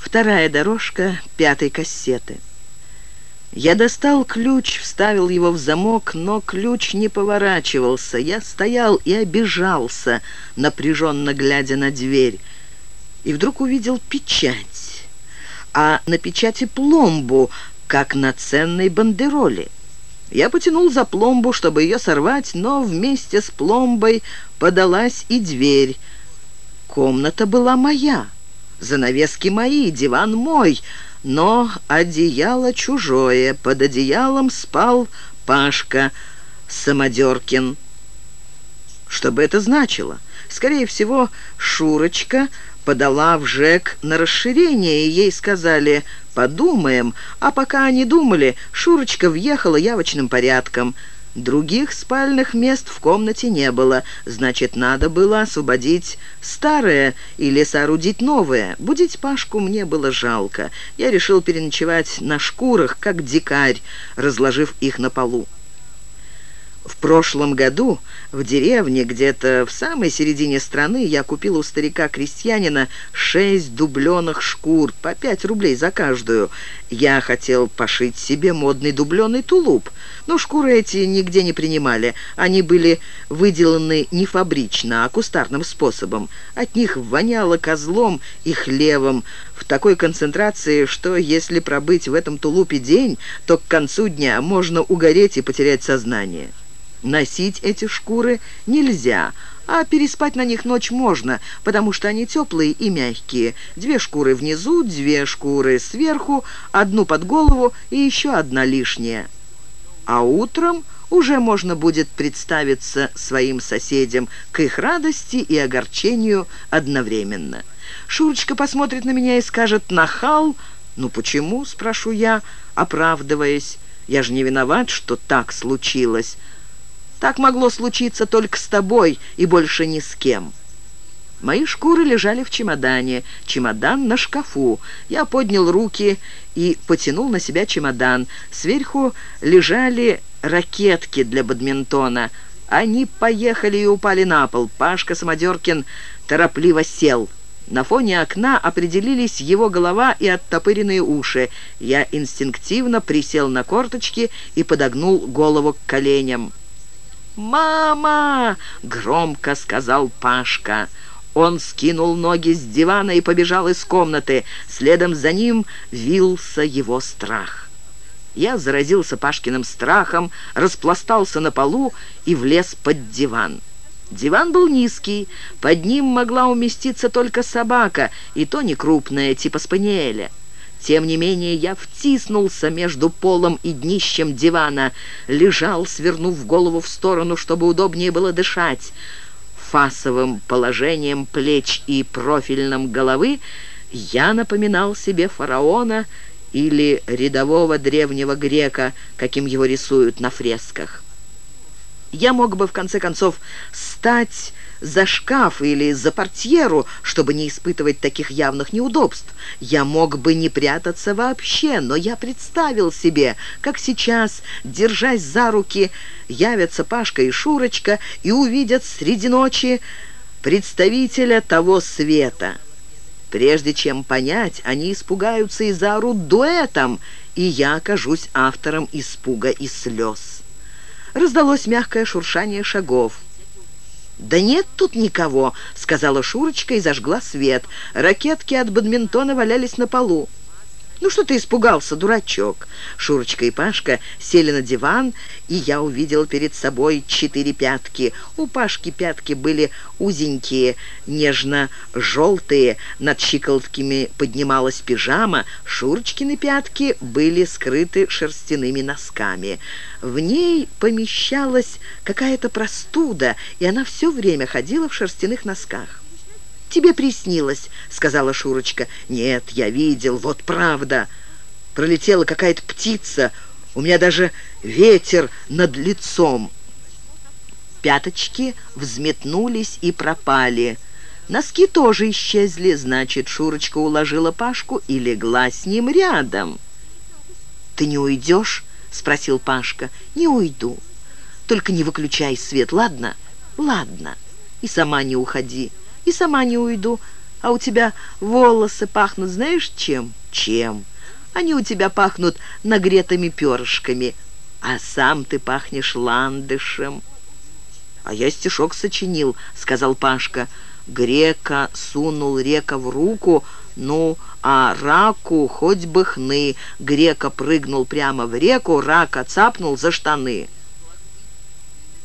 Вторая дорожка пятой кассеты. Я достал ключ, вставил его в замок, но ключ не поворачивался. Я стоял и обижался, напряженно глядя на дверь. И вдруг увидел печать. А на печати пломбу, как на ценной бандероле. Я потянул за пломбу, чтобы ее сорвать, но вместе с пломбой подалась и дверь. Комната была моя. Занавески мои, диван мой, но одеяло чужое. Под одеялом спал Пашка Самодеркин. Что бы это значило? Скорее всего, Шурочка подала в ЖЭК на расширение, и ей сказали «подумаем», а пока они думали, Шурочка въехала явочным порядком – Других спальных мест в комнате не было, значит, надо было освободить старое или соорудить новое. Будить Пашку мне было жалко. Я решил переночевать на шкурах, как дикарь, разложив их на полу. В прошлом году в деревне, где-то в самой середине страны, я купил у старика-крестьянина шесть дубленых шкур, по пять рублей за каждую. Я хотел пошить себе модный дубленый тулуп, но шкуры эти нигде не принимали. Они были выделаны не фабрично, а кустарным способом. От них воняло козлом и хлевом в такой концентрации, что если пробыть в этом тулупе день, то к концу дня можно угореть и потерять сознание. Носить эти шкуры нельзя, а переспать на них ночь можно, потому что они теплые и мягкие. Две шкуры внизу, две шкуры сверху, одну под голову и еще одна лишняя. А утром уже можно будет представиться своим соседям к их радости и огорчению одновременно. Шурочка посмотрит на меня и скажет «нахал». «Ну почему?» – спрошу я, оправдываясь. «Я же не виноват, что так случилось». Так могло случиться только с тобой и больше ни с кем». Мои шкуры лежали в чемодане, чемодан на шкафу. Я поднял руки и потянул на себя чемодан. Сверху лежали ракетки для бадминтона. Они поехали и упали на пол. Пашка Самодеркин торопливо сел. На фоне окна определились его голова и оттопыренные уши. Я инстинктивно присел на корточки и подогнул голову к коленям. «Мама!» — громко сказал Пашка. Он скинул ноги с дивана и побежал из комнаты. Следом за ним вился его страх. Я заразился Пашкиным страхом, распластался на полу и влез под диван. Диван был низкий, под ним могла уместиться только собака, и то не крупная, типа спаниеля. Тем не менее я втиснулся между полом и днищем дивана, лежал, свернув голову в сторону, чтобы удобнее было дышать. Фасовым положением плеч и профильном головы я напоминал себе фараона или рядового древнего грека, каким его рисуют на фресках. Я мог бы, в конце концов, стать за шкаф или за портьеру, чтобы не испытывать таких явных неудобств. Я мог бы не прятаться вообще, но я представил себе, как сейчас, держась за руки, явятся Пашка и Шурочка и увидят среди ночи представителя того света. Прежде чем понять, они испугаются и заорут дуэтом, и я окажусь автором испуга и слез. Раздалось мягкое шуршание шагов. «Да нет тут никого», — сказала Шурочка и зажгла свет. Ракетки от бадминтона валялись на полу. «Ну что ты испугался, дурачок?» Шурочка и Пашка сели на диван, и я увидел перед собой четыре пятки. У Пашки пятки были узенькие, нежно-желтые, над щиколотками поднималась пижама, Шурочкины пятки были скрыты шерстяными носками. В ней помещалась какая-то простуда, и она все время ходила в шерстяных носках. «Тебе приснилось», — сказала Шурочка. «Нет, я видел, вот правда. Пролетела какая-то птица, у меня даже ветер над лицом». Пяточки взметнулись и пропали. Носки тоже исчезли, значит, Шурочка уложила Пашку и легла с ним рядом. «Ты не уйдешь?» — спросил Пашка. «Не уйду. Только не выключай свет, ладно?» «Ладно. И сама не уходи» и сама не уйду. А у тебя волосы пахнут знаешь чем? Чем? Они у тебя пахнут нагретыми перышками, а сам ты пахнешь ландышем». «А я стишок сочинил», — сказал Пашка. Грека сунул река в руку, ну, а раку хоть бы хны. Грека прыгнул прямо в реку, рака цапнул за штаны.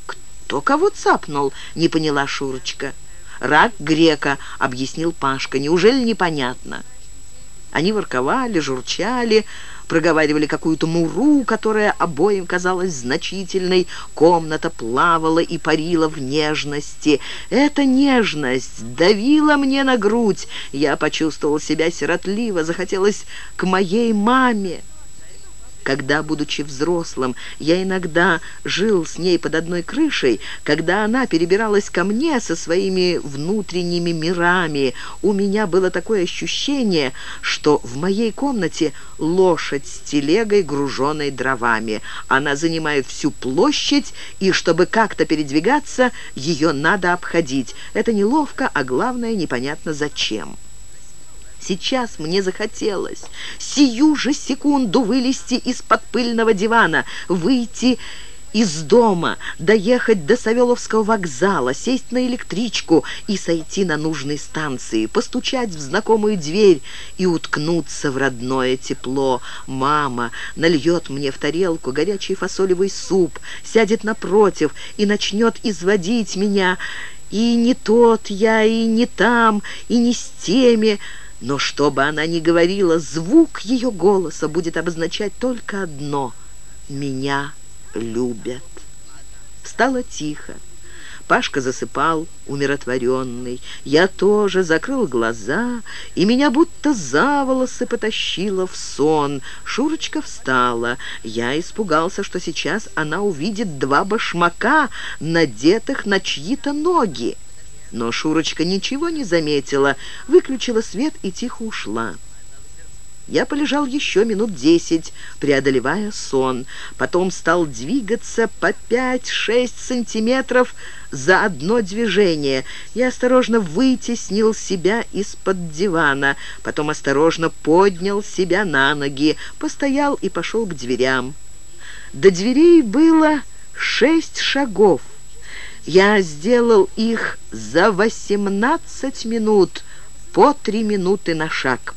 «Кто кого цапнул?» — не поняла Шурочка. «Рак грека», — объяснил Пашка. «Неужели непонятно?» Они ворковали, журчали, проговаривали какую-то муру, которая обоим казалась значительной. Комната плавала и парила в нежности. Эта нежность давила мне на грудь. Я почувствовал себя сиротливо, захотелось к моей маме. Когда, будучи взрослым, я иногда жил с ней под одной крышей, когда она перебиралась ко мне со своими внутренними мирами, у меня было такое ощущение, что в моей комнате лошадь с телегой, груженной дровами. Она занимает всю площадь, и чтобы как-то передвигаться, ее надо обходить. Это неловко, а главное, непонятно зачем. Сейчас мне захотелось сию же секунду вылезти из-под пыльного дивана, выйти из дома, доехать до Савеловского вокзала, сесть на электричку и сойти на нужной станции, постучать в знакомую дверь и уткнуться в родное тепло. Мама нальет мне в тарелку горячий фасолевый суп, сядет напротив и начнет изводить меня. И не тот я, и не там, и не с теми, но что бы она ни говорила, звук ее голоса будет обозначать только одно — «меня любят». Стало тихо. Пашка засыпал, умиротворенный. Я тоже закрыл глаза, и меня будто за волосы потащило в сон. Шурочка встала. Я испугался, что сейчас она увидит два башмака, надетых на чьи-то ноги. Но Шурочка ничего не заметила, выключила свет и тихо ушла. Я полежал еще минут десять, преодолевая сон. Потом стал двигаться по пять-шесть сантиметров за одно движение. Я осторожно вытеснил себя из-под дивана. Потом осторожно поднял себя на ноги, постоял и пошел к дверям. До дверей было шесть шагов. Я сделал их за 18 минут, по три минуты на шаг.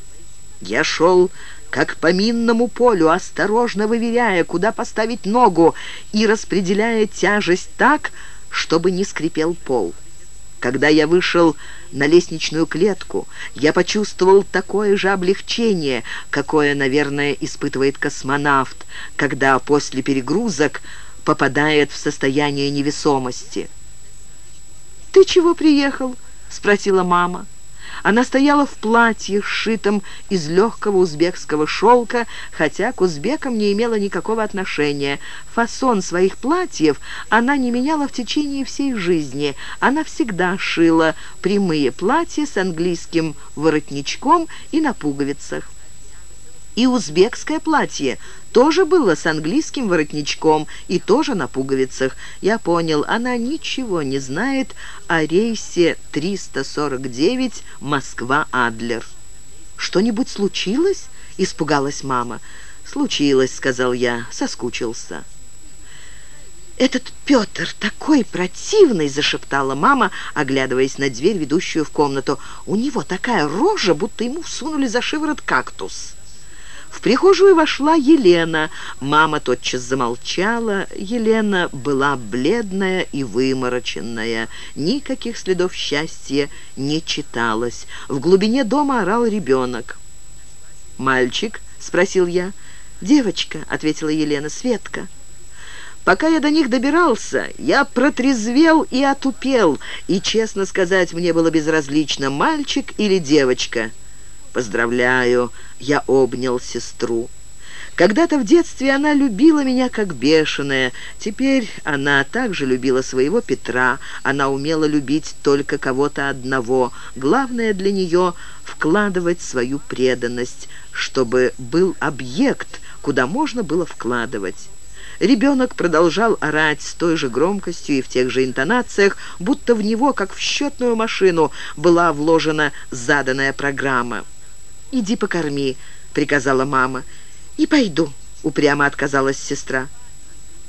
Я шел как по минному полю, осторожно выверяя, куда поставить ногу и распределяя тяжесть так, чтобы не скрипел пол. Когда я вышел на лестничную клетку, я почувствовал такое же облегчение, какое, наверное, испытывает космонавт, когда после перегрузок попадает в состояние невесомости. «Ты чего приехал?» — спросила мама. Она стояла в платье, сшитом из легкого узбекского шелка, хотя к узбекам не имела никакого отношения. Фасон своих платьев она не меняла в течение всей жизни. Она всегда шила прямые платья с английским воротничком и на пуговицах. И узбекское платье тоже было с английским воротничком и тоже на пуговицах. Я понял, она ничего не знает о рейсе 349 Москва-Адлер. «Что-нибудь случилось?» — испугалась мама. «Случилось», — сказал я, соскучился. «Этот Петр такой противный!» — зашептала мама, оглядываясь на дверь, ведущую в комнату. «У него такая рожа, будто ему всунули за шиворот кактус». В прихожую вошла Елена. Мама тотчас замолчала. Елена была бледная и вымороченная. Никаких следов счастья не читалось. В глубине дома орал ребенок. «Мальчик?» — спросил я. «Девочка», — ответила Елена, — «Светка». Пока я до них добирался, я протрезвел и отупел, и, честно сказать, мне было безразлично, мальчик или девочка. «Поздравляю!» — я обнял сестру. Когда-то в детстве она любила меня как бешеная. Теперь она также любила своего Петра. Она умела любить только кого-то одного. Главное для нее — вкладывать свою преданность, чтобы был объект, куда можно было вкладывать. Ребенок продолжал орать с той же громкостью и в тех же интонациях, будто в него, как в счетную машину, была вложена заданная программа. «Иди покорми», — приказала мама. «И пойду», — упрямо отказалась сестра.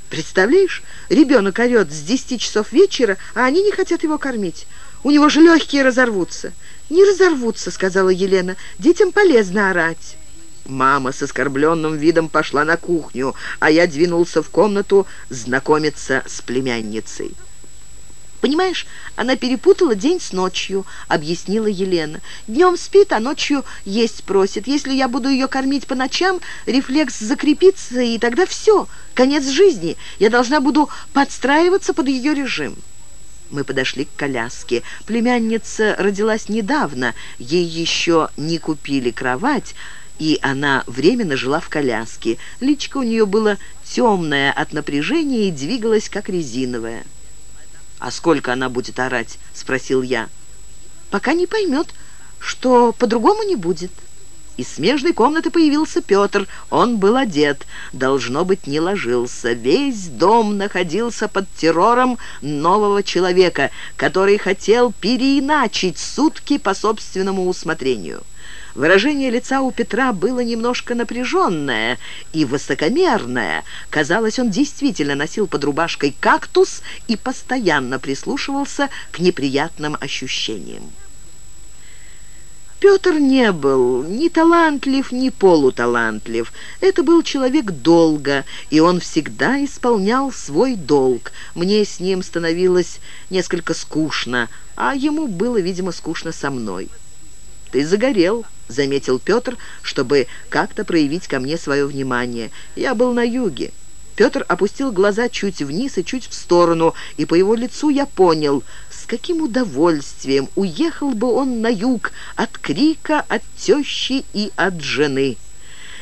«Представляешь, ребенок орет с десяти часов вечера, а они не хотят его кормить. У него же легкие разорвутся». «Не разорвутся», — сказала Елена. «Детям полезно орать». Мама с оскорбленным видом пошла на кухню, а я двинулся в комнату знакомиться с племянницей. «Понимаешь, она перепутала день с ночью», — объяснила Елена. «Днем спит, а ночью есть просит. Если я буду ее кормить по ночам, рефлекс закрепится, и тогда все, конец жизни. Я должна буду подстраиваться под ее режим». Мы подошли к коляске. Племянница родилась недавно, ей еще не купили кровать, и она временно жила в коляске. Личко у нее было темное от напряжения и двигалась, как резиновая. «А сколько она будет орать?» — спросил я. «Пока не поймет, что по-другому не будет». Из смежной комнаты появился Петр. Он был одет, должно быть, не ложился. Весь дом находился под террором нового человека, который хотел переиначить сутки по собственному усмотрению. Выражение лица у Петра было немножко напряженное и высокомерное. Казалось, он действительно носил под рубашкой кактус и постоянно прислушивался к неприятным ощущениям. Петр не был ни талантлив, ни полуталантлив. Это был человек долго, и он всегда исполнял свой долг. Мне с ним становилось несколько скучно, а ему было, видимо, скучно со мной. «Ты загорел», — заметил Петр, чтобы как-то проявить ко мне свое внимание. «Я был на юге». Петр опустил глаза чуть вниз и чуть в сторону, и по его лицу я понял, с каким удовольствием уехал бы он на юг от крика, от тещи и от жены.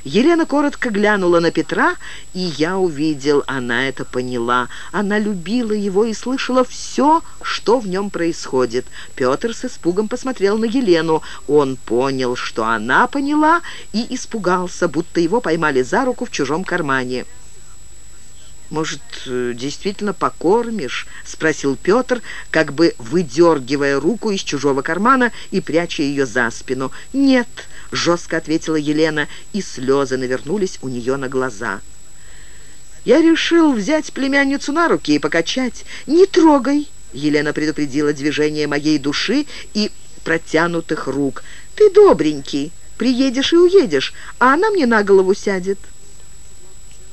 Елена коротко глянула на Петра, и я увидел, она это поняла. Она любила его и слышала все, что в нем происходит. Петр с испугом посмотрел на Елену. Он понял, что она поняла, и испугался, будто его поймали за руку в чужом кармане. «Может, действительно покормишь?» — спросил Петр, как бы выдергивая руку из чужого кармана и пряча ее за спину. «Нет», — жестко ответила Елена, и слезы навернулись у нее на глаза. «Я решил взять племянницу на руки и покачать. Не трогай!» — Елена предупредила движение моей души и протянутых рук. «Ты добренький, приедешь и уедешь, а она мне на голову сядет».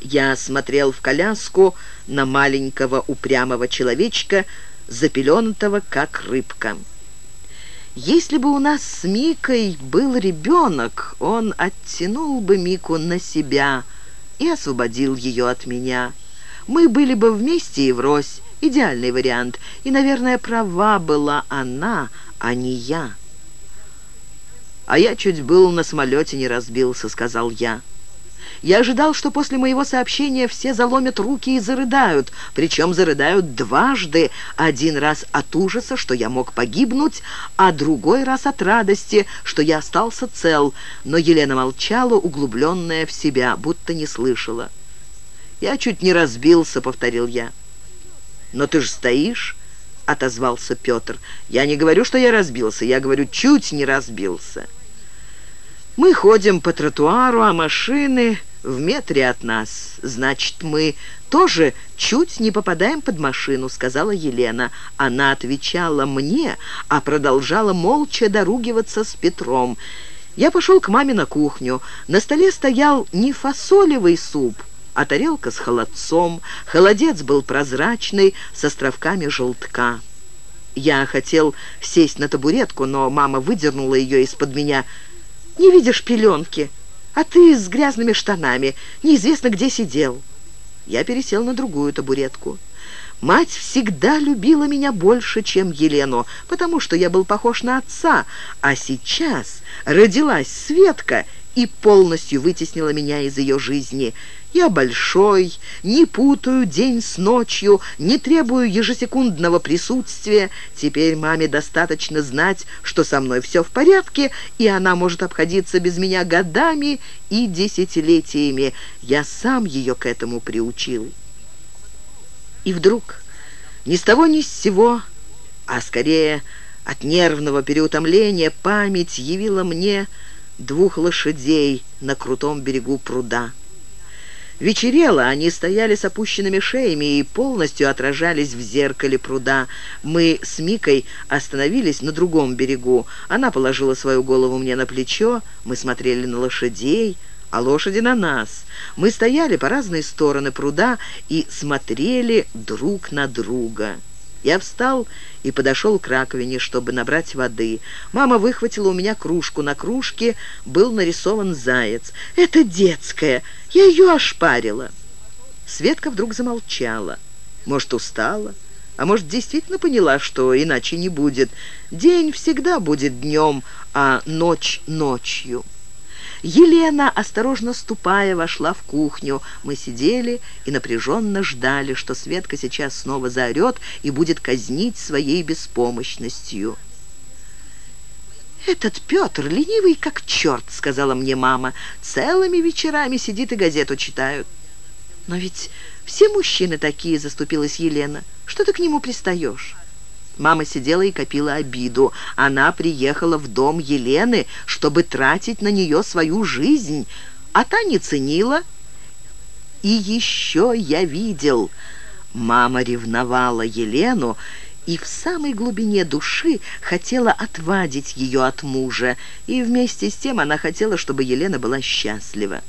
Я смотрел в коляску на маленького упрямого человечка, запеленутого как рыбка. Если бы у нас с Микой был ребенок, он оттянул бы Мику на себя и освободил ее от меня. Мы были бы вместе и врозь. Идеальный вариант. И, наверное, права была она, а не я. «А я чуть был на самолете не разбился», — сказал я. Я ожидал, что после моего сообщения все заломят руки и зарыдают, причем зарыдают дважды, один раз от ужаса, что я мог погибнуть, а другой раз от радости, что я остался цел, но Елена молчала, углубленная в себя, будто не слышала. «Я чуть не разбился», — повторил я. «Но ты же стоишь», — отозвался Петр. «Я не говорю, что я разбился, я говорю, чуть не разбился». Мы ходим по тротуару, а машины в метре от нас. Значит, мы тоже чуть не попадаем под машину», — сказала Елена. Она отвечала мне, а продолжала молча доругиваться с Петром. Я пошел к маме на кухню. На столе стоял не фасолевый суп, а тарелка с холодцом. Холодец был прозрачный, с островками желтка. Я хотел сесть на табуретку, но мама выдернула ее из-под меня. «Не видишь пеленки?» а ты с грязными штанами, неизвестно где сидел». Я пересел на другую табуретку. Мать всегда любила меня больше, чем Елену, потому что я был похож на отца, а сейчас родилась Светка и полностью вытеснила меня из ее жизни. Я большой, не путаю день с ночью, не требую ежесекундного присутствия. Теперь маме достаточно знать, что со мной все в порядке, и она может обходиться без меня годами и десятилетиями. Я сам ее к этому приучил». И вдруг, ни с того ни с сего, а скорее от нервного переутомления, память явила мне двух лошадей на крутом берегу пруда. Вечерело, они стояли с опущенными шеями и полностью отражались в зеркале пруда. Мы с Микой остановились на другом берегу. Она положила свою голову мне на плечо, мы смотрели на лошадей, а лошади на нас. Мы стояли по разные стороны пруда и смотрели друг на друга. Я встал и подошел к раковине, чтобы набрать воды. Мама выхватила у меня кружку. На кружке был нарисован заяц. «Это детская. Я ее ошпарила». Светка вдруг замолчала. Может, устала, а может, действительно поняла, что иначе не будет. День всегда будет днем, а ночь — ночью. Елена, осторожно ступая, вошла в кухню. Мы сидели и напряженно ждали, что Светка сейчас снова заорет и будет казнить своей беспомощностью. «Этот Петр ленивый как черт», — сказала мне мама. «Целыми вечерами сидит и газету читают». «Но ведь все мужчины такие», — заступилась Елена. «Что ты к нему пристаешь?» Мама сидела и копила обиду. Она приехала в дом Елены, чтобы тратить на нее свою жизнь, а та не ценила. И еще я видел. Мама ревновала Елену и в самой глубине души хотела отвадить ее от мужа, и вместе с тем она хотела, чтобы Елена была счастлива.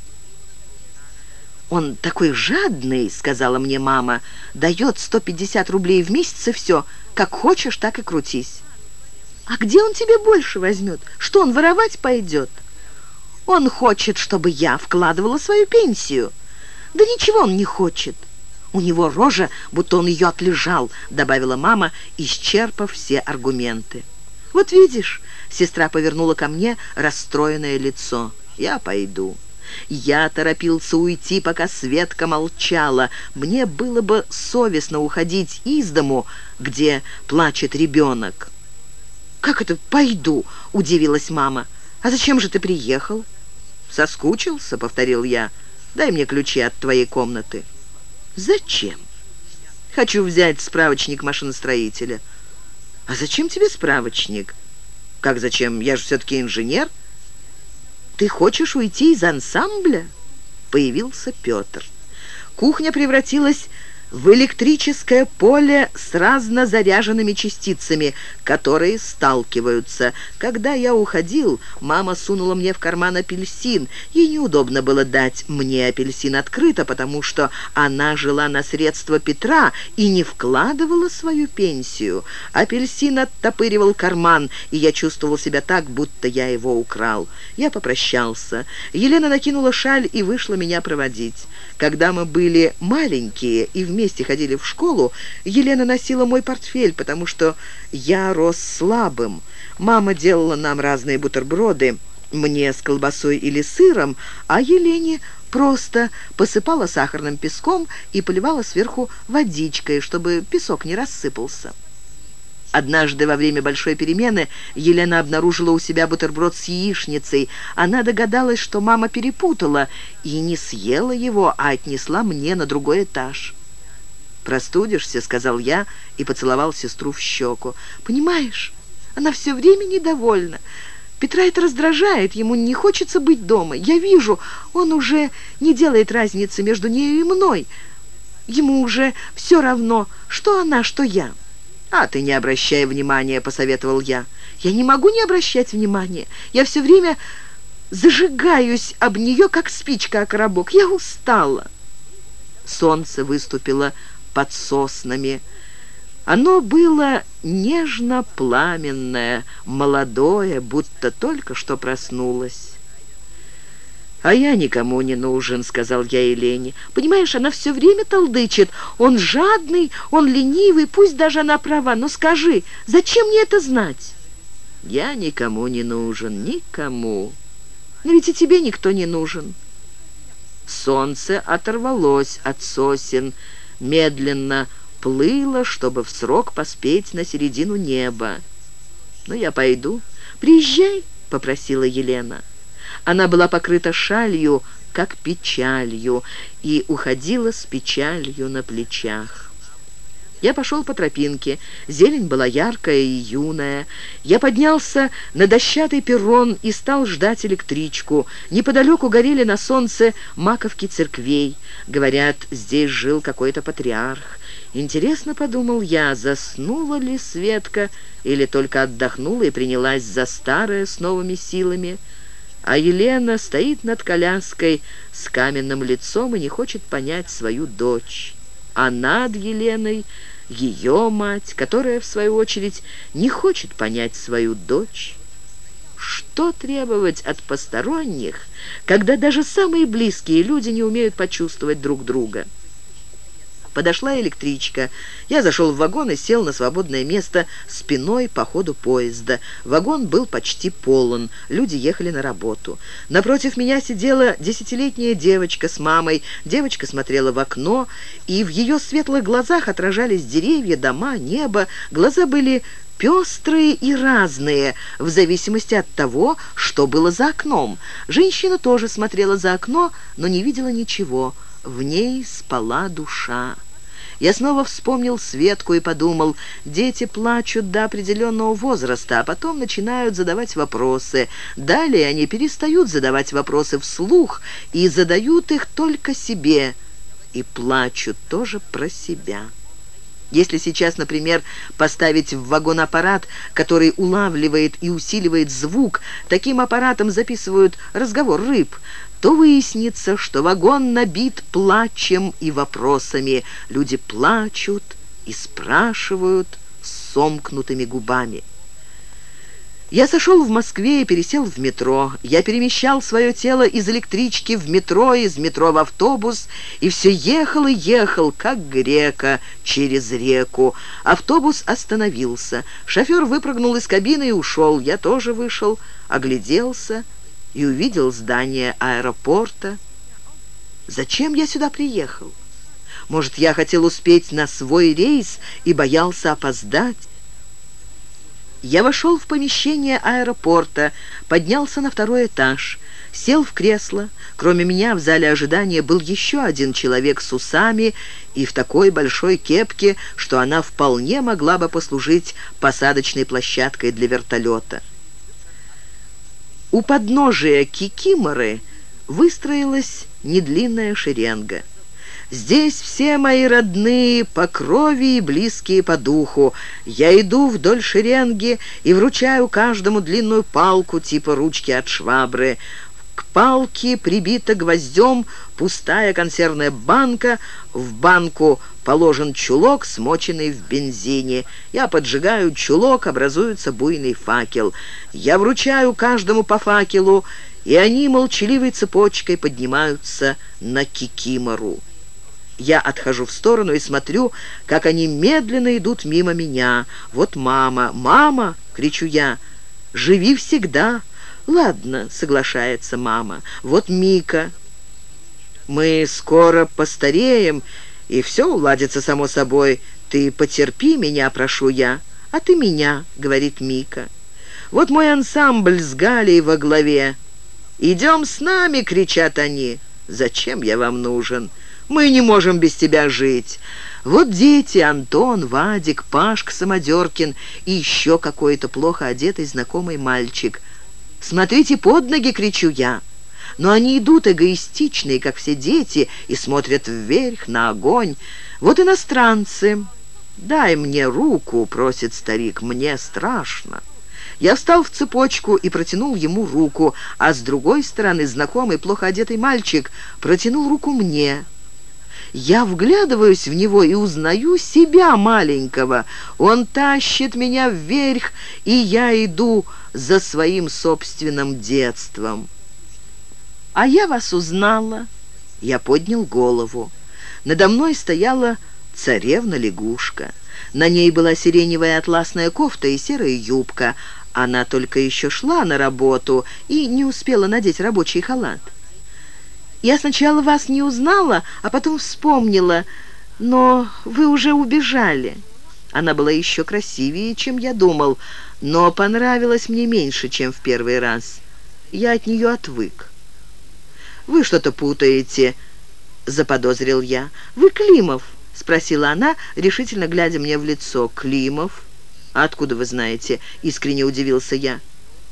«Он такой жадный», — сказала мне мама, — «дает 150 рублей в месяц и все, как хочешь, так и крутись». «А где он тебе больше возьмет? Что, он воровать пойдет?» «Он хочет, чтобы я вкладывала свою пенсию». «Да ничего он не хочет». «У него рожа, будто он ее отлежал», — добавила мама, исчерпав все аргументы. «Вот видишь», — сестра повернула ко мне расстроенное лицо, — «я пойду». Я торопился уйти, пока Светка молчала. Мне было бы совестно уходить из дому, где плачет ребенок. «Как это пойду?» — удивилась мама. «А зачем же ты приехал?» «Соскучился», — повторил я. «Дай мне ключи от твоей комнаты». «Зачем?» «Хочу взять справочник машиностроителя». «А зачем тебе справочник?» «Как зачем? Я же все-таки инженер». «Ты хочешь уйти из ансамбля?» Появился Петр. Кухня превратилась в электрическое поле с разнозаряженными частицами, которые сталкиваются. Когда я уходил, мама сунула мне в карман апельсин. Ей неудобно было дать мне апельсин открыто, потому что она жила на средства Петра и не вкладывала свою пенсию. Апельсин оттопыривал карман, и я чувствовал себя так, будто я его украл. Я попрощался. Елена накинула шаль и вышла меня проводить. Когда мы были маленькие и вместе вместе ходили в школу, Елена носила мой портфель, потому что я рос слабым. Мама делала нам разные бутерброды, мне с колбасой или сыром, а Елене просто посыпала сахарным песком и поливала сверху водичкой, чтобы песок не рассыпался. Однажды во время большой перемены Елена обнаружила у себя бутерброд с яичницей. Она догадалась, что мама перепутала и не съела его, а отнесла мне на другой этаж. «Простудишься», — сказал я и поцеловал сестру в щеку. «Понимаешь, она все время недовольна. Петра это раздражает, ему не хочется быть дома. Я вижу, он уже не делает разницы между нею и мной. Ему уже все равно, что она, что я». «А ты не обращай внимания», — посоветовал я. «Я не могу не обращать внимания. Я все время зажигаюсь об нее, как спичка о коробок. Я устала». Солнце выступило под соснами. Оно было нежно-пламенное, молодое, будто только что проснулось. «А я никому не нужен», — сказал я Елене. «Понимаешь, она все время толдычит. Он жадный, он ленивый, пусть даже она права. Но скажи, зачем мне это знать?» «Я никому не нужен, никому». «Но ведь и тебе никто не нужен». Солнце оторвалось от сосен, — медленно плыла, чтобы в срок поспеть на середину неба. «Ну, я пойду. Приезжай», — попросила Елена. Она была покрыта шалью, как печалью, и уходила с печалью на плечах. Я пошел по тропинке. Зелень была яркая и юная. Я поднялся на дощатый перрон и стал ждать электричку. Неподалеку горели на солнце маковки церквей. Говорят, здесь жил какой-то патриарх. Интересно, подумал я, заснула ли Светка или только отдохнула и принялась за старое с новыми силами. А Елена стоит над коляской с каменным лицом и не хочет понять свою дочь. А над Еленой ее мать, которая, в свою очередь, не хочет понять свою дочь. Что требовать от посторонних, когда даже самые близкие люди не умеют почувствовать друг друга? Подошла электричка. Я зашел в вагон и сел на свободное место спиной по ходу поезда. Вагон был почти полон. Люди ехали на работу. Напротив меня сидела десятилетняя девочка с мамой. Девочка смотрела в окно, и в ее светлых глазах отражались деревья, дома, небо. Глаза были пестрые и разные, в зависимости от того, что было за окном. Женщина тоже смотрела за окно, но не видела ничего. В ней спала душа. Я снова вспомнил Светку и подумал, дети плачут до определенного возраста, а потом начинают задавать вопросы. Далее они перестают задавать вопросы вслух и задают их только себе, и плачут тоже про себя. Если сейчас, например, поставить в вагон аппарат, который улавливает и усиливает звук, таким аппаратом записывают разговор рыб, то выяснится, что вагон набит плачем и вопросами. Люди плачут и спрашивают с сомкнутыми губами. Я сошел в Москве и пересел в метро. Я перемещал свое тело из электрички в метро, из метро в автобус, и все ехал и ехал, как грека, через реку. Автобус остановился. Шофер выпрыгнул из кабины и ушел. Я тоже вышел, огляделся и увидел здание аэропорта. Зачем я сюда приехал? Может, я хотел успеть на свой рейс и боялся опоздать? Я вошел в помещение аэропорта, поднялся на второй этаж, сел в кресло. Кроме меня в зале ожидания был еще один человек с усами и в такой большой кепке, что она вполне могла бы послужить посадочной площадкой для вертолета. У подножия Кикиморы выстроилась недлинная шеренга. Здесь все мои родные по крови и близкие по духу. Я иду вдоль шеренги и вручаю каждому длинную палку типа ручки от швабры. К палке прибита гвоздем пустая консервная банка. В банку положен чулок, смоченный в бензине. Я поджигаю чулок, образуется буйный факел. Я вручаю каждому по факелу, и они молчаливой цепочкой поднимаются на Кикимору. Я отхожу в сторону и смотрю, как они медленно идут мимо меня. Вот мама, мама, кричу я, живи всегда. Ладно, соглашается мама. Вот Мика. Мы скоро постареем, и все уладится само собой. Ты потерпи меня, прошу я. А ты меня, говорит Мика. Вот мой ансамбль с Галей во главе. «Идем с нами!» — кричат они. «Зачем я вам нужен?» Мы не можем без тебя жить. Вот дети, Антон, Вадик, Пашка Самодеркин и еще какой-то плохо одетый знакомый мальчик. «Смотрите под ноги!» — кричу я. Но они идут эгоистичные, как все дети, и смотрят вверх, на огонь. Вот иностранцы. «Дай мне руку», — просит старик, — «мне страшно». Я встал в цепочку и протянул ему руку, а с другой стороны знакомый, плохо одетый мальчик протянул руку мне. Я вглядываюсь в него и узнаю себя маленького. Он тащит меня вверх, и я иду за своим собственным детством. «А я вас узнала». Я поднял голову. Надо мной стояла царевна-лягушка. На ней была сиреневая атласная кофта и серая юбка. Она только еще шла на работу и не успела надеть рабочий халат. Я сначала вас не узнала, а потом вспомнила, но вы уже убежали». Она была еще красивее, чем я думал, но понравилась мне меньше, чем в первый раз. Я от нее отвык. «Вы что-то путаете», — заподозрил я. «Вы Климов, спросила она, решительно глядя мне в лицо. «Климов?» «А откуда вы знаете?» — искренне удивился я.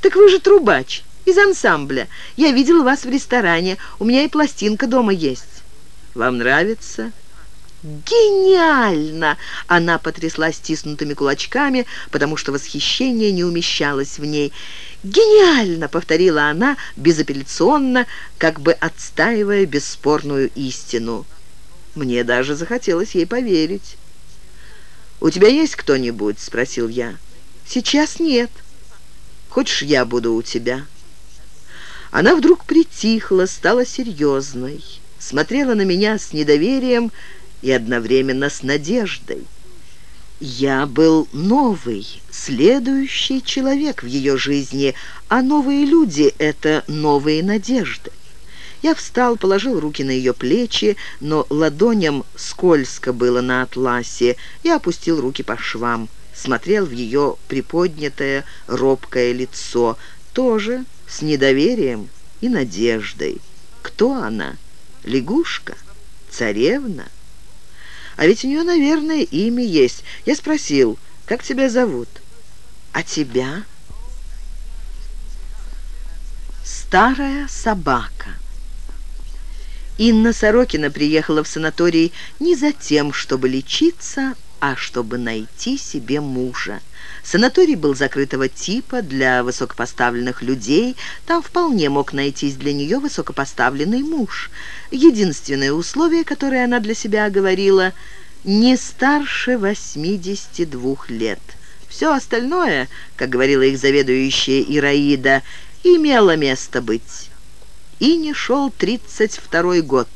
«Так вы же трубач, из ансамбля. Я видела вас в ресторане, у меня и пластинка дома есть». «Вам нравится?» «Гениально!» Она потрясла стиснутыми кулачками, потому что восхищение не умещалось в ней. «Гениально!» — повторила она безапелляционно, как бы отстаивая бесспорную истину. Мне даже захотелось ей поверить. «У тебя есть кто-нибудь?» — спросил я. «Сейчас нет. Хочешь, я буду у тебя?» Она вдруг притихла, стала серьезной, смотрела на меня с недоверием и одновременно с надеждой. Я был новый, следующий человек в ее жизни, а новые люди — это новые надежды. Я встал, положил руки на ее плечи, но ладоням скользко было на атласе. Я опустил руки по швам, смотрел в ее приподнятое, робкое лицо, тоже с недоверием и надеждой. Кто она? Лягушка? Царевна? А ведь у нее, наверное, имя есть. Я спросил, как тебя зовут? А тебя? Старая собака. Инна Сорокина приехала в санаторий не за тем, чтобы лечиться, а чтобы найти себе мужа. Санаторий был закрытого типа для высокопоставленных людей. Там вполне мог найтись для нее высокопоставленный муж. Единственное условие, которое она для себя оговорила – не старше 82 лет. Все остальное, как говорила их заведующая Ираида, имело место быть. И не шел 32 год.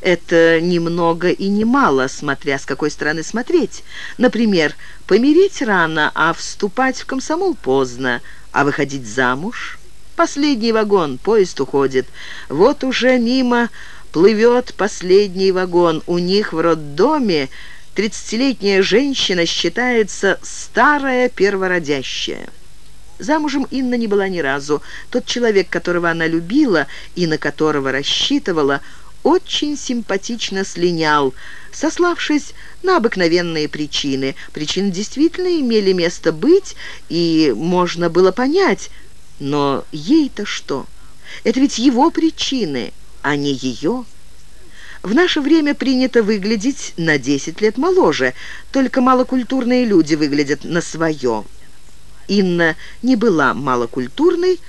Это немного и немало, смотря с какой стороны смотреть. Например, помереть рано, а вступать в комсомол поздно, а выходить замуж... Последний вагон, поезд уходит. Вот уже мимо плывет последний вагон. У них в роддоме тридцатилетняя женщина считается старая первородящая. Замужем Инна не была ни разу. Тот человек, которого она любила и на которого рассчитывала, очень симпатично слинял, сославшись на обыкновенные причины. Причины действительно имели место быть, и можно было понять, но ей-то что? Это ведь его причины, а не ее. В наше время принято выглядеть на 10 лет моложе, только малокультурные люди выглядят на свое. Инна не была малокультурной,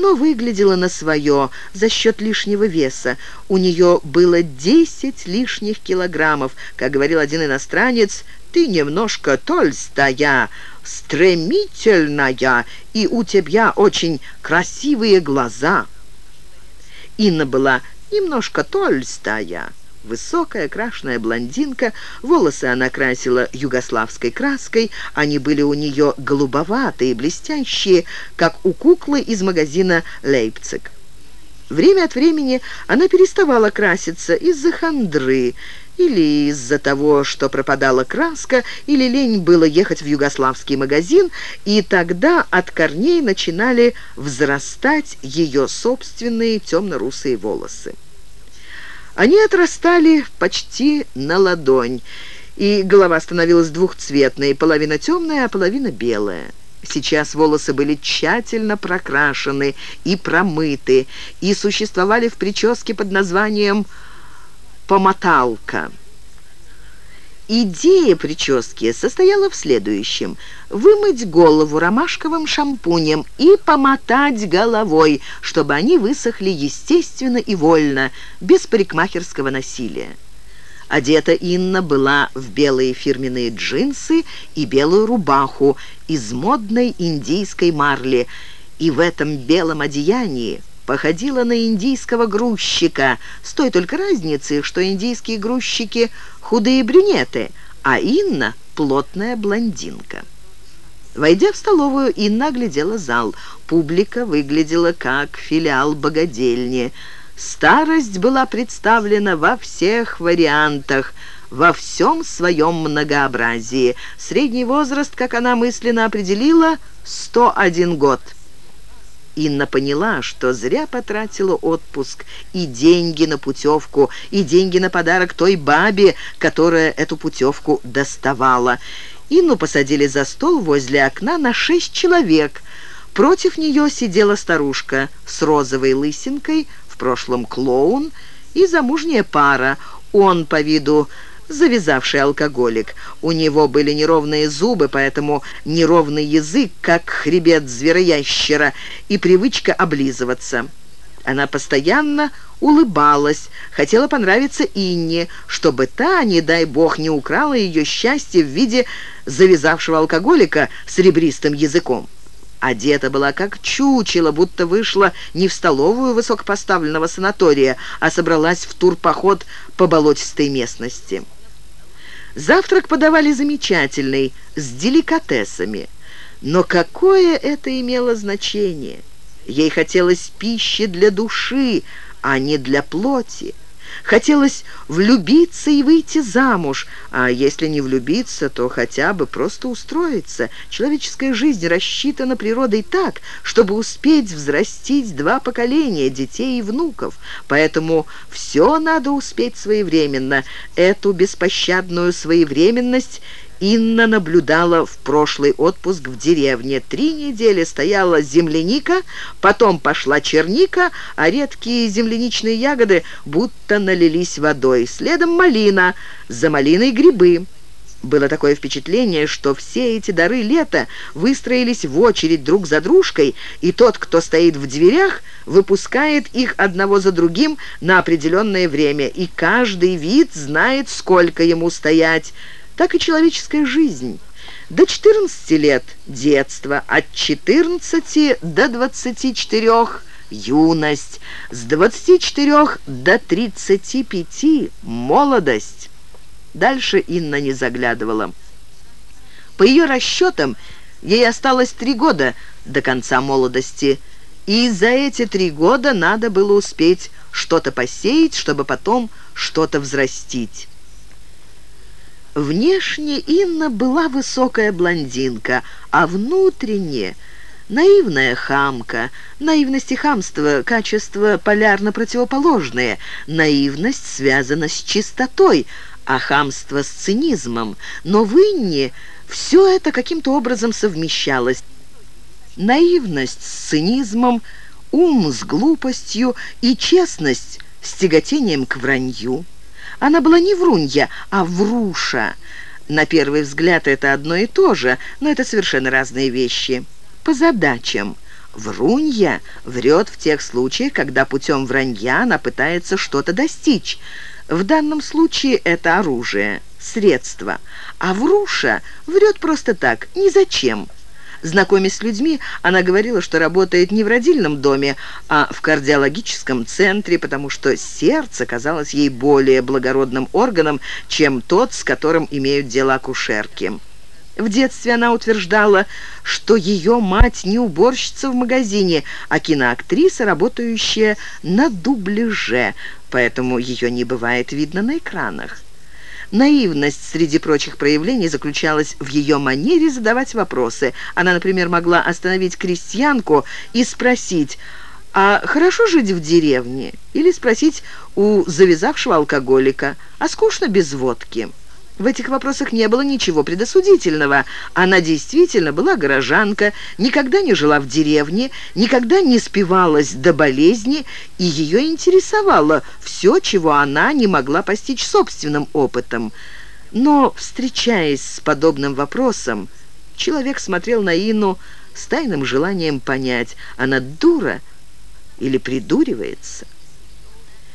но выглядела на свое за счет лишнего веса. У нее было 10 лишних килограммов. Как говорил один иностранец, «Ты немножко толстая, стремительная, и у тебя очень красивые глаза». Инна была немножко толстая, Высокая, крашеная блондинка, волосы она красила югославской краской, они были у нее голубоватые, блестящие, как у куклы из магазина «Лейпциг». Время от времени она переставала краситься из-за хандры, или из-за того, что пропадала краска, или лень было ехать в югославский магазин, и тогда от корней начинали взрастать ее собственные темно-русые волосы. Они отрастали почти на ладонь, и голова становилась двухцветной, половина темная, а половина белая. Сейчас волосы были тщательно прокрашены и промыты, и существовали в прическе под названием «помоталка». Идея прически состояла в следующем. Вымыть голову ромашковым шампунем и помотать головой, чтобы они высохли естественно и вольно, без парикмахерского насилия. Одета Инна была в белые фирменные джинсы и белую рубаху из модной индийской марли, и в этом белом одеянии походила на индийского грузчика, с той только разницей, что индийские грузчики – худые брюнеты, а Инна – плотная блондинка. Войдя в столовую, Инна оглядела зал. Публика выглядела как филиал богадельни. Старость была представлена во всех вариантах, во всем своем многообразии. Средний возраст, как она мысленно определила, 101 год – Инна поняла, что зря потратила отпуск и деньги на путевку, и деньги на подарок той бабе, которая эту путевку доставала. Инну посадили за стол возле окна на шесть человек. Против нее сидела старушка с розовой лысинкой, в прошлом клоун, и замужняя пара. Он по виду завязавший алкоголик. У него были неровные зубы, поэтому неровный язык, как хребет звероящера, и привычка облизываться. Она постоянно улыбалась, хотела понравиться Инне, чтобы та, не дай бог, не украла ее счастье в виде завязавшего алкоголика с ребристым языком. Одета была как чучело, будто вышла не в столовую высокопоставленного санатория, а собралась в турпоход по болотистой местности. Завтрак подавали замечательный, с деликатесами. Но какое это имело значение? Ей хотелось пищи для души, а не для плоти. Хотелось влюбиться и выйти замуж, а если не влюбиться, то хотя бы просто устроиться. Человеческая жизнь рассчитана природой так, чтобы успеть взрастить два поколения детей и внуков. Поэтому все надо успеть своевременно. Эту беспощадную своевременность Инна наблюдала в прошлый отпуск в деревне. Три недели стояла земляника, потом пошла черника, а редкие земляничные ягоды будто налились водой. Следом малина, за малиной грибы. Было такое впечатление, что все эти дары лета выстроились в очередь друг за дружкой, и тот, кто стоит в дверях, выпускает их одного за другим на определенное время, и каждый вид знает, сколько ему стоять – так и человеческая жизнь. До 14 лет – детство, от 14 до 24 – юность, с 24 до 35 – молодость. Дальше Инна не заглядывала. По ее расчетам, ей осталось три года до конца молодости, и за эти три года надо было успеть что-то посеять, чтобы потом что-то взрастить. Внешне Инна была высокая блондинка, а внутренне наивная хамка. Наивность и хамство – качества полярно противоположные. Наивность связана с чистотой, а хамство с цинизмом. Но в Инне все это каким-то образом совмещалось. Наивность с цинизмом, ум с глупостью и честность с тяготением к вранью. Она была не врунья, а вруша. На первый взгляд это одно и то же, но это совершенно разные вещи. По задачам. Врунья врет в тех случаях, когда путем вранья она пытается что-то достичь. В данном случае это оружие, средство. А вруша врет просто так, ни зачем. Знакомясь с людьми, она говорила, что работает не в родильном доме, а в кардиологическом центре, потому что сердце казалось ей более благородным органом, чем тот, с которым имеют дело акушерки. В детстве она утверждала, что ее мать не уборщица в магазине, а киноактриса, работающая на дубляже, поэтому ее не бывает видно на экранах. Наивность среди прочих проявлений заключалась в ее манере задавать вопросы. Она, например, могла остановить крестьянку и спросить, «А хорошо жить в деревне?» Или спросить у завязавшего алкоголика, «А скучно без водки?» В этих вопросах не было ничего предосудительного. Она действительно была горожанка, никогда не жила в деревне, никогда не спивалась до болезни, и ее интересовало все, чего она не могла постичь собственным опытом. Но, встречаясь с подобным вопросом, человек смотрел на Ину с тайным желанием понять, она дура или придуривается.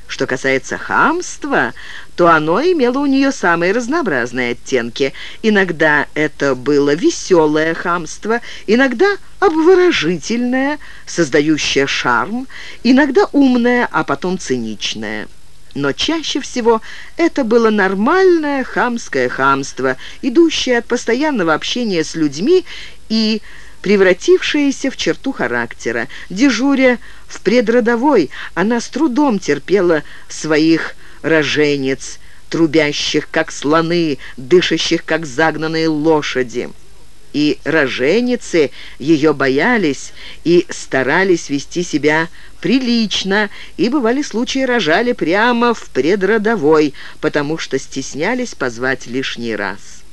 Что касается хамства, то оно имело у нее самые разнообразные оттенки. Иногда это было веселое хамство, иногда обворожительное, создающее шарм, иногда умное, а потом циничное. Но чаще всего это было нормальное хамское хамство, идущее от постоянного общения с людьми и превратившееся в черту характера. Дежуря в предродовой, она с трудом терпела своих роженец, трубящих, как слоны, дышащих, как загнанные лошади. и роженицы ее боялись и старались вести себя прилично, и бывали случаи рожали прямо в предродовой, потому что стеснялись позвать лишний раз.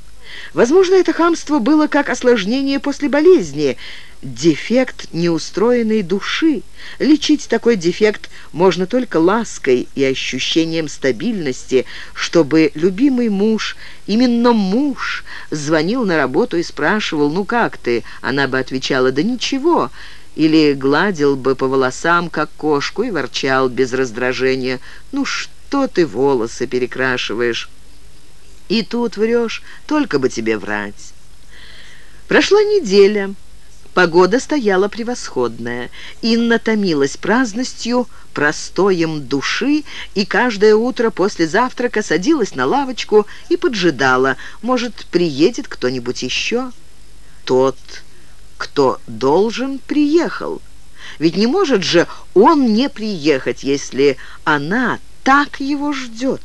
Возможно, это хамство было как осложнение после болезни, дефект неустроенной души. Лечить такой дефект можно только лаской и ощущением стабильности, чтобы любимый муж, именно муж, звонил на работу и спрашивал «Ну как ты?», она бы отвечала «Да ничего», или гладил бы по волосам, как кошку, и ворчал без раздражения «Ну что ты волосы перекрашиваешь?» И тут врешь, только бы тебе врать. Прошла неделя. Погода стояла превосходная. Инна томилась праздностью, простоем души, и каждое утро после завтрака садилась на лавочку и поджидала. Может, приедет кто-нибудь еще? Тот, кто должен, приехал. Ведь не может же он не приехать, если она так его ждет.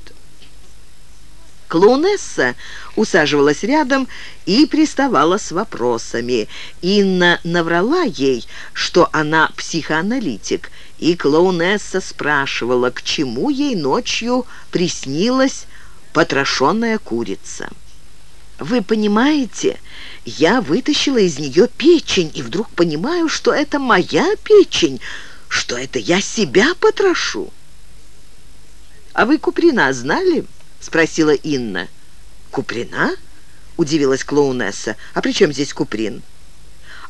Клоунесса усаживалась рядом и приставала с вопросами. Инна наврала ей, что она психоаналитик, и клоунесса спрашивала, к чему ей ночью приснилась потрошенная курица. «Вы понимаете, я вытащила из нее печень, и вдруг понимаю, что это моя печень, что это я себя потрошу». «А вы Куприна знали?» — спросила Инна. «Куприна?» — удивилась клоунесса. «А при чем здесь Куприн?»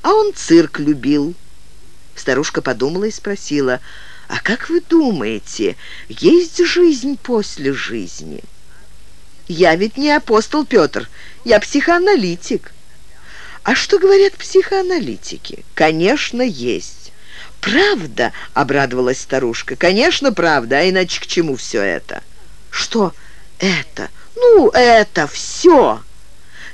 «А он цирк любил». Старушка подумала и спросила, «А как вы думаете, есть жизнь после жизни?» «Я ведь не апостол Петр, я психоаналитик». «А что говорят психоаналитики?» «Конечно, есть». «Правда?» — обрадовалась старушка. «Конечно, правда, а иначе к чему все это?» «Что?» Это, ну, это все!»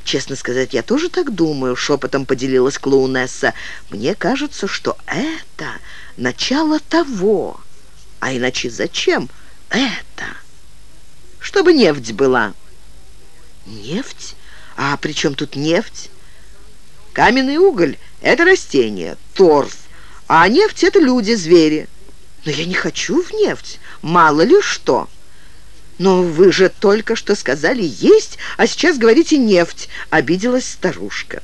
«Честно сказать, я тоже так думаю», — шепотом поделилась клоунесса. «Мне кажется, что это начало того. А иначе зачем это? Чтобы нефть была». «Нефть? А при чем тут нефть?» «Каменный уголь — это растение, торф, а нефть — это люди, звери». «Но я не хочу в нефть, мало ли что». «Но вы же только что сказали «есть», а сейчас говорите «нефть», — обиделась старушка.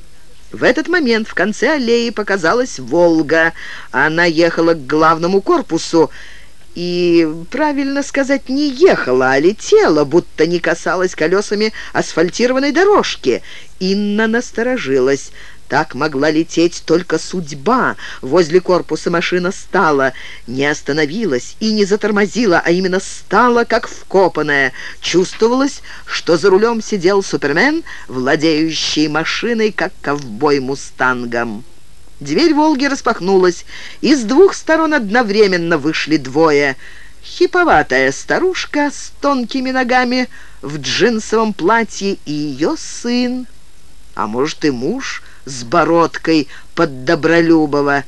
В этот момент в конце аллеи показалась «Волга». Она ехала к главному корпусу и, правильно сказать, не ехала, а летела, будто не касалась колесами асфальтированной дорожки. Инна насторожилась. Так могла лететь только судьба. Возле корпуса машина стала, не остановилась и не затормозила, а именно стала, как вкопанная. Чувствовалось, что за рулем сидел Супермен, владеющий машиной, как ковбой-мустангом. Дверь «Волги» распахнулась, и с двух сторон одновременно вышли двое. Хиповатая старушка с тонкими ногами в джинсовом платье и ее сын, а может и муж, с бородкой под Добролюбова.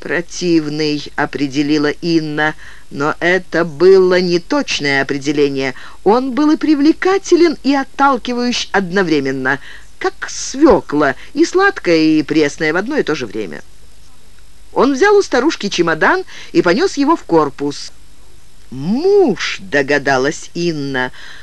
«Противный», — определила Инна, но это было неточное определение. Он был и привлекателен, и отталкивающий одновременно, как свекла, и сладкое, и пресное в одно и то же время. Он взял у старушки чемодан и понес его в корпус. «Муж», — догадалась Инна, —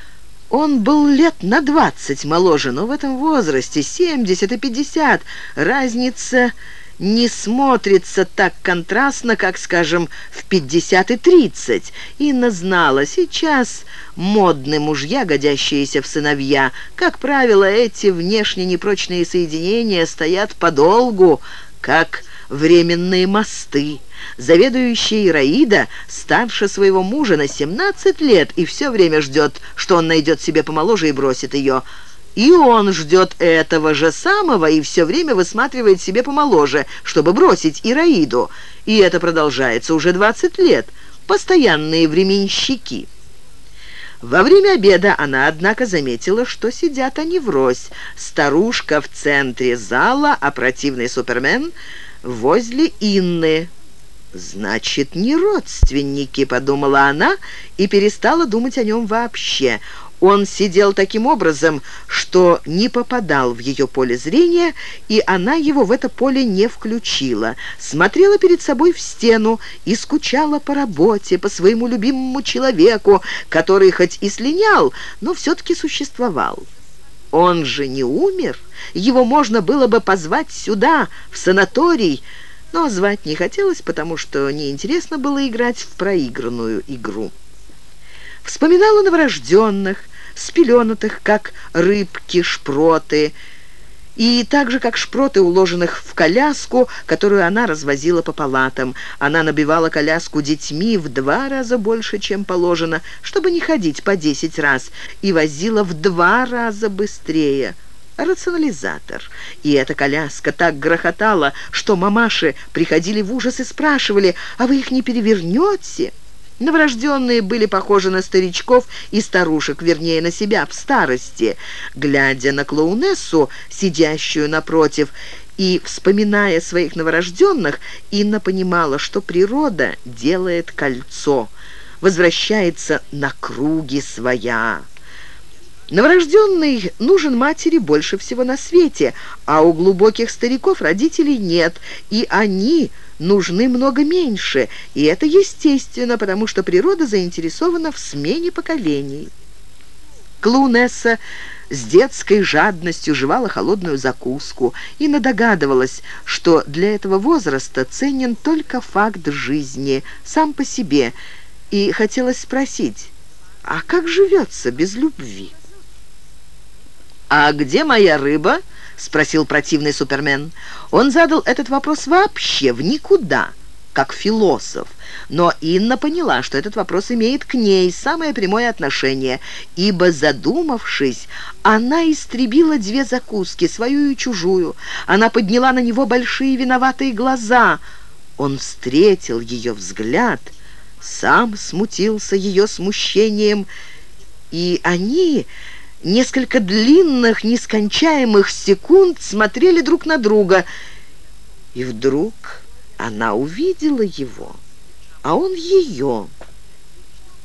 он был лет на двадцать моложе, но в этом возрасте, семьдесят и пятьдесят, разница не смотрится так контрастно, как, скажем, в пятьдесят и тридцать. Инна знала, сейчас модны мужья, годящиеся в сыновья. Как правило, эти внешне непрочные соединения стоят подолгу, как временные мосты. Заведующая Ираида старше своего мужа на 17 лет и все время ждет, что он найдет себе помоложе и бросит ее. И он ждет этого же самого и все время высматривает себе помоложе, чтобы бросить Ираиду. И это продолжается уже 20 лет. Постоянные временщики. Во время обеда она, однако, заметила, что сидят они врозь. Старушка в центре зала, а противный супермен возле Инны. «Значит, не родственники», — подумала она и перестала думать о нем вообще. Он сидел таким образом, что не попадал в ее поле зрения, и она его в это поле не включила. Смотрела перед собой в стену и скучала по работе, по своему любимому человеку, который хоть и слинял, но все-таки существовал. Он же не умер, его можно было бы позвать сюда, в санаторий, но звать не хотелось, потому что неинтересно было играть в проигранную игру. Вспоминала новорожденных, спеленутых, как рыбки-шпроты, и так же, как шпроты, уложенных в коляску, которую она развозила по палатам. Она набивала коляску детьми в два раза больше, чем положено, чтобы не ходить по десять раз, и возила в два раза быстрее. Рационализатор. И эта коляска так грохотала, что мамаши приходили в ужас и спрашивали, «А вы их не перевернете?» Новорожденные были похожи на старичков и старушек, вернее, на себя в старости. Глядя на клоунессу, сидящую напротив, и, вспоминая своих новорожденных, Инна понимала, что природа делает кольцо, возвращается на круги своя. Новорожденный нужен матери больше всего на свете, а у глубоких стариков родителей нет, и они нужны много меньше, и это естественно, потому что природа заинтересована в смене поколений. Клоунесса с детской жадностью жевала холодную закуску и надогадывалась, что для этого возраста ценен только факт жизни, сам по себе, и хотелось спросить, а как живется без любви? «А где моя рыба?» — спросил противный Супермен. Он задал этот вопрос вообще в никуда, как философ. Но Инна поняла, что этот вопрос имеет к ней самое прямое отношение, ибо, задумавшись, она истребила две закуски, свою и чужую. Она подняла на него большие виноватые глаза. Он встретил ее взгляд, сам смутился ее смущением, и они несколько длинных, нескончаемых секунд смотрели друг на друга, и вдруг она увидела его, а он ее.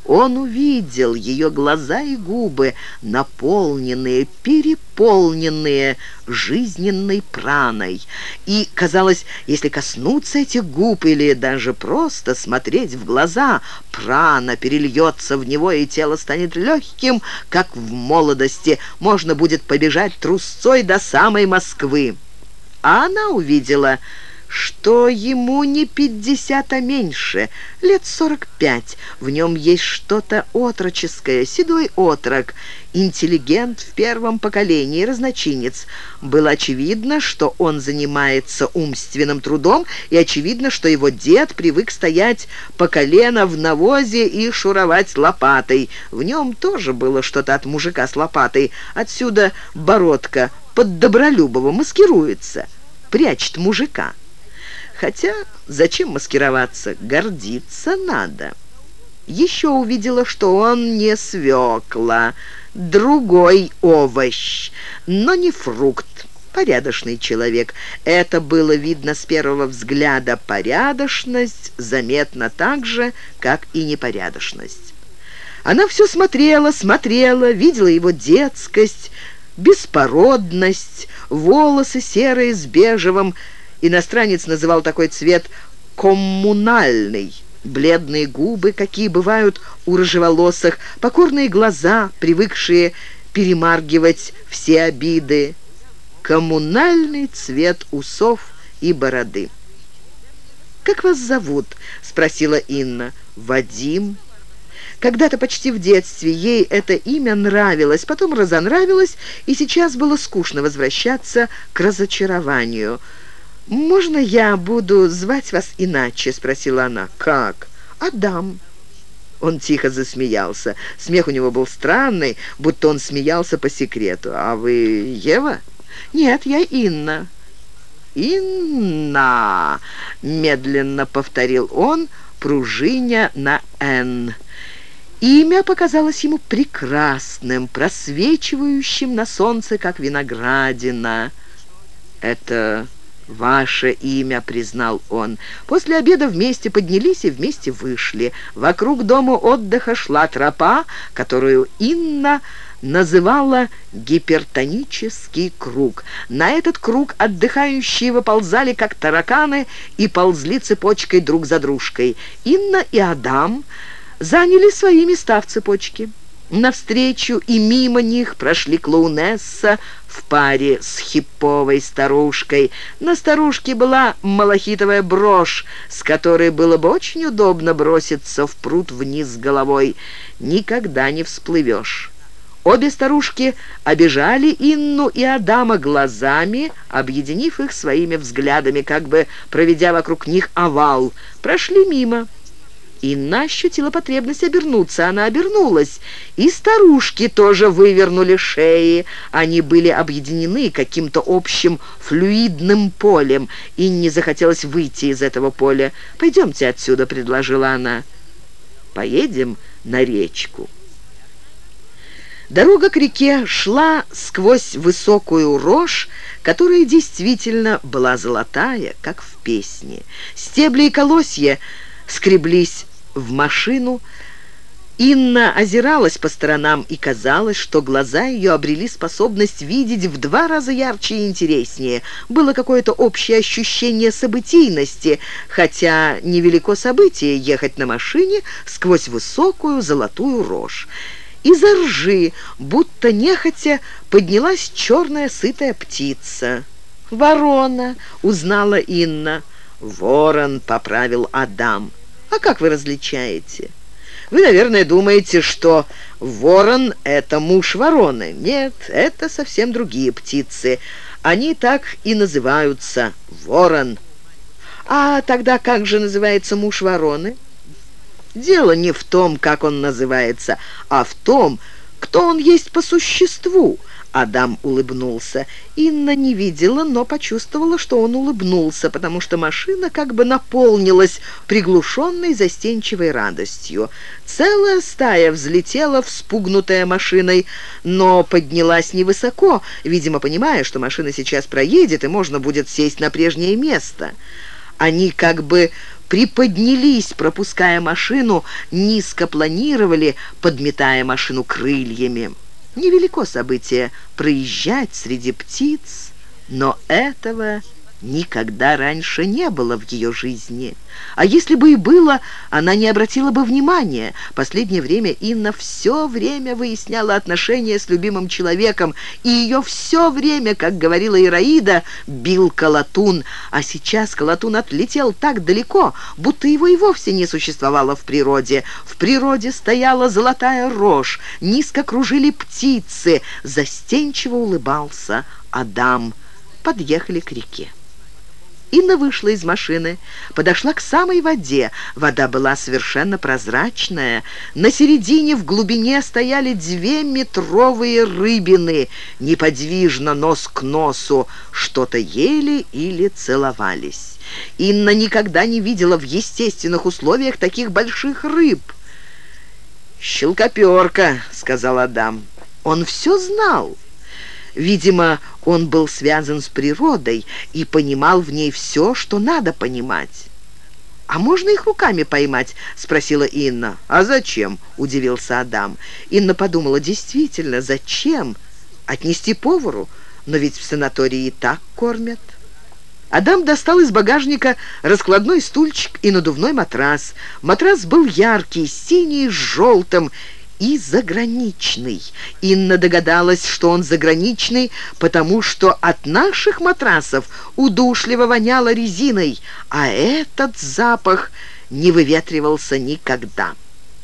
Он увидел ее глаза и губы, наполненные, переполненные жизненной праной. И, казалось, если коснуться этих губ или даже просто смотреть в глаза, прана перельется в него, и тело станет легким, как в молодости. Можно будет побежать трусцой до самой Москвы. А она увидела что ему не пятьдесят, а меньше, лет сорок пять. В нем есть что-то отроческое, седой отрок, интеллигент в первом поколении, разночинец. Было очевидно, что он занимается умственным трудом, и очевидно, что его дед привык стоять по колено в навозе и шуровать лопатой. В нем тоже было что-то от мужика с лопатой. Отсюда бородка под Добролюбова маскируется, прячет мужика. Хотя зачем маскироваться? Гордиться надо. Еще увидела, что он не свекла, другой овощ, но не фрукт. Порядочный человек. Это было видно с первого взгляда. Порядочность заметна так же, как и непорядочность. Она все смотрела, смотрела, видела его детскость, беспородность, волосы серые с бежевым, Иностранец называл такой цвет «коммунальный». Бледные губы, какие бывают у рыжеволосых, покорные глаза, привыкшие перемаргивать все обиды. Коммунальный цвет усов и бороды. «Как вас зовут?» — спросила Инна. «Вадим». Когда-то почти в детстве ей это имя нравилось, потом разонравилось, и сейчас было скучно возвращаться к разочарованию — «Можно я буду звать вас иначе?» — спросила она. «Как?» «Адам». Он тихо засмеялся. Смех у него был странный, будто он смеялся по секрету. «А вы Ева?» «Нет, я Инна». «Инна!» — медленно повторил он, пружиня на «Н». Имя показалось ему прекрасным, просвечивающим на солнце, как виноградина. «Это «Ваше имя», — признал он. После обеда вместе поднялись и вместе вышли. Вокруг дома отдыха шла тропа, которую Инна называла гипертонический круг. На этот круг отдыхающие выползали, как тараканы, и ползли цепочкой друг за дружкой. Инна и Адам заняли свои места в цепочке. Навстречу и мимо них прошли клоунесса в паре с хиповой старушкой. На старушке была малахитовая брошь, с которой было бы очень удобно броситься в пруд вниз головой. Никогда не всплывешь. Обе старушки обижали Инну и Адама глазами, объединив их своими взглядами, как бы проведя вокруг них овал. Прошли мимо. Инна ощутила потребность обернуться. Она обернулась. И старушки тоже вывернули шеи. Они были объединены каким-то общим флюидным полем. Инне захотелось выйти из этого поля. «Пойдемте отсюда», — предложила она. «Поедем на речку». Дорога к реке шла сквозь высокую рожь, которая действительно была золотая, как в песне. Стебли и колосья скреблись в машину. Инна озиралась по сторонам, и казалось, что глаза ее обрели способность видеть в два раза ярче и интереснее. Было какое-то общее ощущение событийности, хотя невелико событие ехать на машине сквозь высокую золотую рожь. Из-за ржи, будто нехотя, поднялась черная сытая птица. «Ворона!» — узнала Инна. «Ворон!» — поправил Адам. А как вы различаете? Вы, наверное, думаете, что ворон — это муж вороны. Нет, это совсем другие птицы. Они так и называются — ворон. А тогда как же называется муж вороны? Дело не в том, как он называется, а в том, кто он есть по существу — Адам улыбнулся. Инна не видела, но почувствовала, что он улыбнулся, потому что машина как бы наполнилась приглушенной застенчивой радостью. Целая стая взлетела, вспугнутая машиной, но поднялась невысоко, видимо, понимая, что машина сейчас проедет и можно будет сесть на прежнее место. Они как бы приподнялись, пропуская машину, низко планировали, подметая машину крыльями. Невелико событие проезжать среди птиц, но этого никогда раньше не было в ее жизни. А если бы и было, она не обратила бы внимания. Последнее время Инна все время выясняла отношения с любимым человеком, и ее все время, как говорила Ираида, бил колотун. А сейчас колотун отлетел так далеко, будто его и вовсе не существовало в природе. В природе стояла золотая рожь, низко кружили птицы, застенчиво улыбался Адам. Подъехали к реке. Инна вышла из машины, подошла к самой воде. Вода была совершенно прозрачная. На середине в глубине стояли две метровые рыбины, неподвижно нос к носу, что-то ели или целовались. Инна никогда не видела в естественных условиях таких больших рыб. «Щелкоперка», — сказал Адам. Он все знал. Видимо, он был связан с природой и понимал в ней все, что надо понимать. «А можно их руками поймать?» — спросила Инна. «А зачем?» — удивился Адам. Инна подумала, действительно, зачем? Отнести повару? Но ведь в санатории и так кормят. Адам достал из багажника раскладной стульчик и надувной матрас. Матрас был яркий, синий с желтым, и заграничный. Инна догадалась, что он заграничный, потому что от наших матрасов удушливо воняло резиной, а этот запах не выветривался никогда.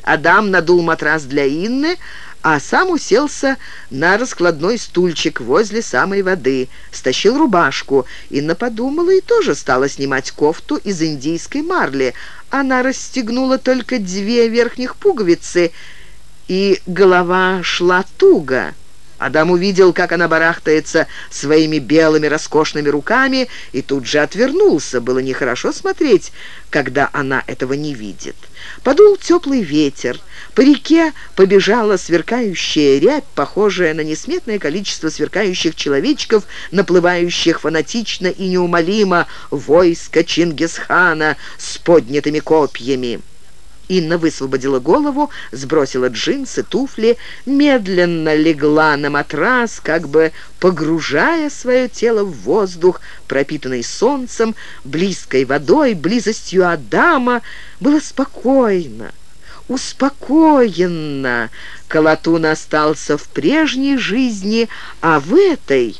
Адам надул матрас для Инны, а сам уселся на раскладной стульчик возле самой воды, стащил рубашку. Инна подумала и тоже стала снимать кофту из индийской марли. Она расстегнула только две верхних пуговицы — и голова шла туго. Адам увидел, как она барахтается своими белыми роскошными руками, и тут же отвернулся. Было нехорошо смотреть, когда она этого не видит. Подул теплый ветер. По реке побежала сверкающая рябь, похожая на несметное количество сверкающих человечков, наплывающих фанатично и неумолимо войско Чингисхана с поднятыми копьями. Инна высвободила голову, сбросила джинсы, туфли, медленно легла на матрас, как бы погружая свое тело в воздух, пропитанный солнцем, близкой водой, близостью Адама. Было спокойно, успокоенно. Колотун остался в прежней жизни, а в этой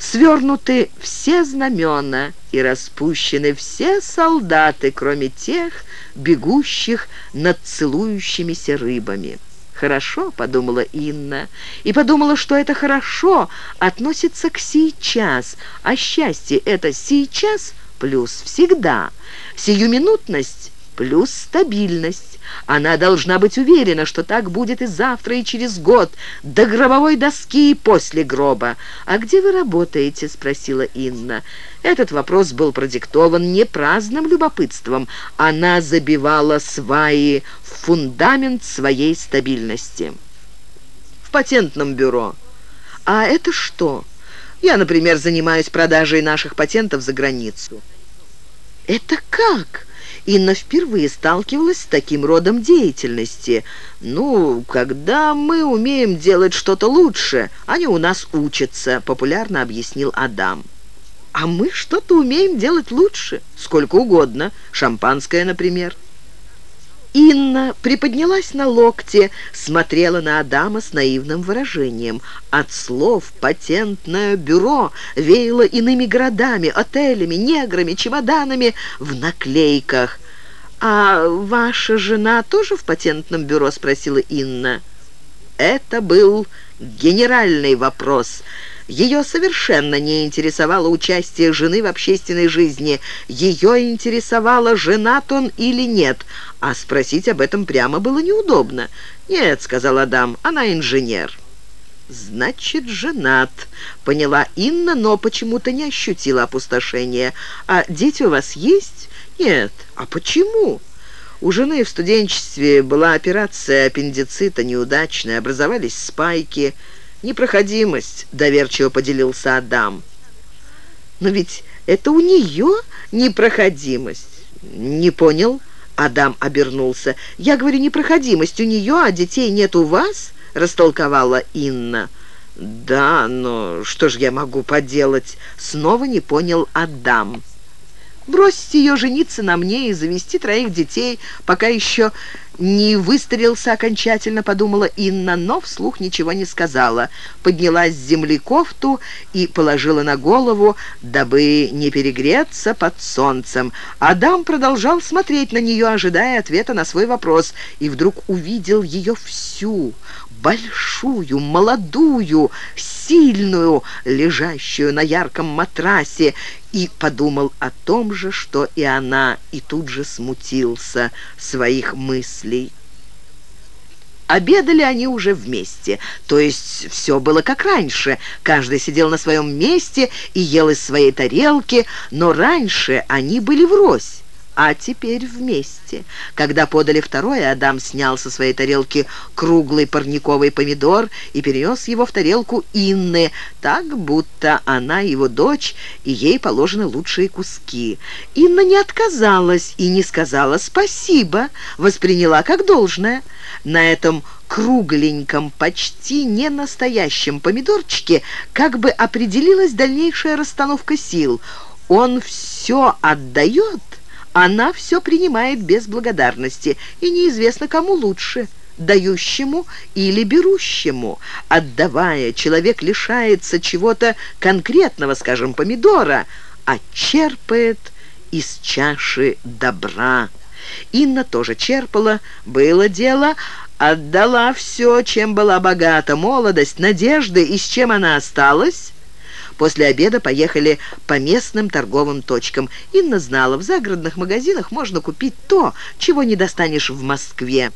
свернуты все знамена и распущены все солдаты, кроме тех, бегущих над целующимися рыбами. «Хорошо», — подумала Инна, и подумала, что это «хорошо» относится к сейчас, а счастье — это сейчас плюс всегда, сиюминутность плюс стабильность. Она должна быть уверена, что так будет и завтра, и через год, до гробовой доски и после гроба. «А где вы работаете?» — спросила Инна. Этот вопрос был продиктован не праздным любопытством. Она забивала сваи в фундамент своей стабильности. «В патентном бюро». «А это что?» «Я, например, занимаюсь продажей наших патентов за границу». «Это как?» Инна впервые сталкивалась с таким родом деятельности. «Ну, когда мы умеем делать что-то лучше, они у нас учатся», — популярно объяснил Адам. «А мы что-то умеем делать лучше, сколько угодно, шампанское, например». Инна приподнялась на локте, смотрела на Адама с наивным выражением. От слов «патентное бюро» веяло иными городами, отелями, неграми, чемоданами в наклейках. «А ваша жена тоже в патентном бюро?» — спросила Инна. Это был генеральный вопрос — ее совершенно не интересовало участие жены в общественной жизни. Ее интересовало, женат он или нет, а спросить об этом прямо было неудобно. «Нет», — сказал Адам, — «она инженер». «Значит, женат», — поняла Инна, но почему-то не ощутила опустошения. «А дети у вас есть?» «Нет». «А почему?» У жены в студенчестве была операция аппендицита неудачная, образовались спайки — «Непроходимость», — доверчиво поделился Адам. «Но ведь это у нее непроходимость». «Не понял?» — Адам обернулся. «Я говорю, непроходимость у нее, а детей нет у вас?» — растолковала Инна. «Да, но что ж я могу поделать?» — снова не понял Адам. «Бросить ее жениться на мне и завести троих детей, пока еще не выстрелился окончательно, подумала Инна, но вслух ничего не сказала. Поднялась с земли кофту и положила на голову, дабы не перегреться под солнцем. Адам продолжал смотреть на нее, ожидая ответа на свой вопрос, и вдруг увидел ее всю, большую, молодую, сильную, лежащую на ярком матрасе, и подумал о том же, что и она, и тут же смутился своих мыслей. Обедали они уже вместе, то есть все было как раньше. Каждый сидел на своем месте и ел из своей тарелки, но раньше они были врозь а теперь вместе. Когда подали второе, Адам снял со своей тарелки круглый парниковый помидор и перенес его в тарелку Инны, так, будто она его дочь, и ей положены лучшие куски. Инна не отказалась и не сказала «спасибо», восприняла как должное. На этом кругленьком, почти не настоящем помидорчике как бы определилась дальнейшая расстановка сил. Он все отдает, она все принимает без благодарности, и неизвестно, кому лучше дающему или берущему. Отдавая, человек лишается чего-то конкретного, скажем, помидора, а черпает из чаши добра. Инна тоже черпала, было дело, отдала все, чем была богата, молодость, надежды, и с чем она осталась? После обеда поехали по местным торговым точкам. Инна знала, в загородных магазинах можно купить то, чего не достанешь в Москве.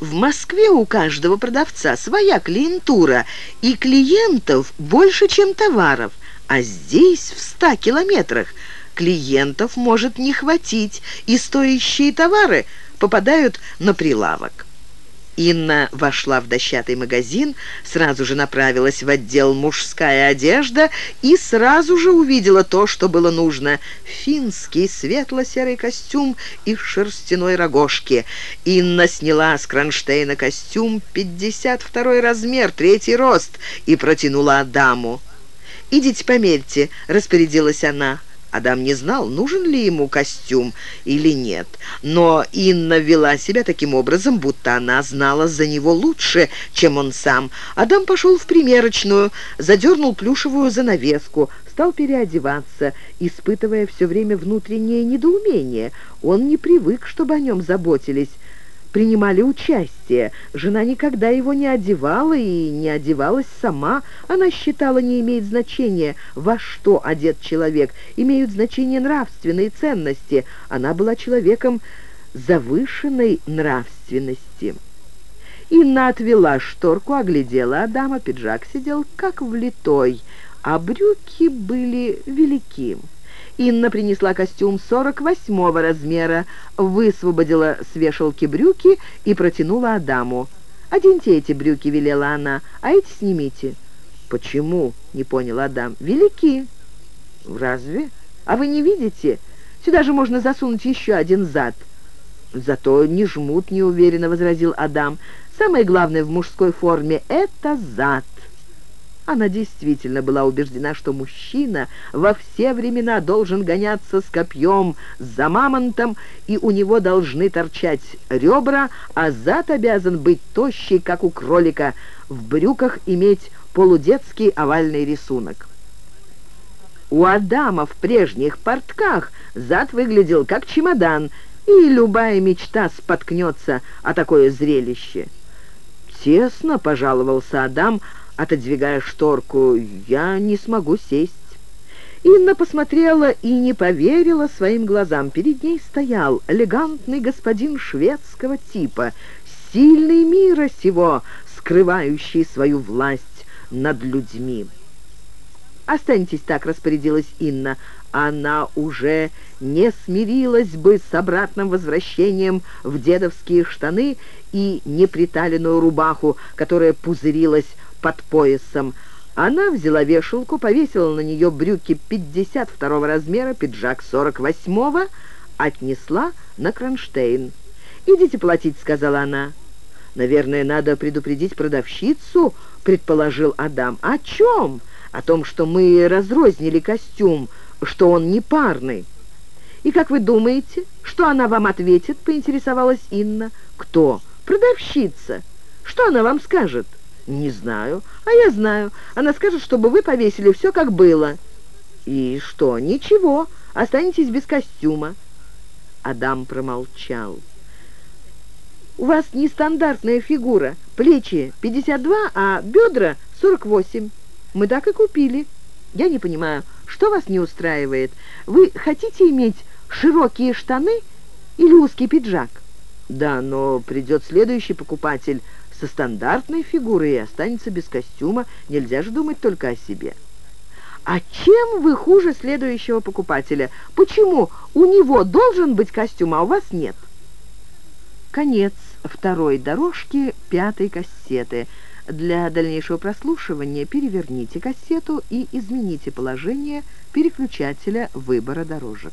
В Москве у каждого продавца своя клиентура, и клиентов больше, чем товаров, а здесь, в ста километрах, клиентов может не хватить, и стоящие товары попадают на прилавок. Инна вошла в дощатый магазин, сразу же направилась в отдел «Мужская одежда» и сразу же увидела то, что было нужно. Финский светло-серый костюм из шерстяной рогожки. Инна сняла с кронштейна костюм 52 размер, третий рост, и протянула Адаму. «Идите померьте», — распорядилась она. Адам не знал, нужен ли ему костюм или нет, но Инна вела себя таким образом, будто она знала за него лучше, чем он сам. Адам пошел в примерочную, задернул плюшевую занавеску, стал переодеваться, испытывая все время внутреннее недоумение. Он не привык, чтобы о нем заботились принимали участие. Жена никогда его не одевала и не одевалась сама. Она считала, не имеет значения, во что одет человек. Имеют значение нравственные ценности. Она была человеком завышенной нравственности. Инна отвела шторку, оглядела Адама. Пиджак сидел как влитой, а брюки были велики. Инна принесла костюм 48 размера, высвободила с вешалки брюки и протянула Адаму. «Оденьте эти брюки», — велела она, — «а эти снимите». «Почему?» — не понял Адам. «Велики». «Разве? А вы не видите? Сюда же можно засунуть еще один зад». «Зато не жмут», — неуверенно возразил Адам. «Самое главное в мужской форме — это зад». Она действительно была убеждена, что мужчина во все времена должен гоняться с копьем за мамонтом, и у него должны торчать ребра, а зад обязан быть тощий, как у кролика, в брюках иметь полудетский овальный рисунок. У Адама в прежних портках зад выглядел как чемодан, и любая мечта споткнется о такое зрелище. «Тесно», — пожаловался Адам, — отодвигая шторку. «Я не смогу сесть». Инна посмотрела и не поверила своим глазам. Перед ней стоял элегантный господин шведского типа, сильный мира сего, скрывающий свою власть над людьми. «Останьтесь так», — распорядилась Инна. Она уже не смирилась бы с обратным возвращением в дедовские штаны и неприталенную рубаху, которая пузырилась под поясом. Она взяла вешалку, повесила на нее брюки 52 размера, пиджак 48-го, отнесла на кронштейн. «Идите платить», — сказала она. «Наверное, надо предупредить продавщицу», — предположил Адам. «О чем?» «О том, что мы разрознили костюм, что он не парный». «И как вы думаете, что она вам ответит?» — поинтересовалась Инна. «Кто?» «Продавщица. Что она вам скажет?» «Не знаю. А я знаю. Она скажет, чтобы вы повесили все, как было». «И что? Ничего. Останетесь без костюма». Адам промолчал. «У вас нестандартная фигура. Плечи 52, а бедра 48. Мы так и купили. Я не понимаю, что вас не устраивает? Вы хотите иметь широкие штаны или узкий пиджак?» «Да, но придет следующий покупатель» со стандартной фигурой и останется без костюма. Нельзя же думать только о себе. А чем вы хуже следующего покупателя? Почему у него должен быть костюм, а у вас нет? Конец второй дорожки пятой кассеты. Для дальнейшего прослушивания переверните кассету и измените положение переключателя выбора дорожек.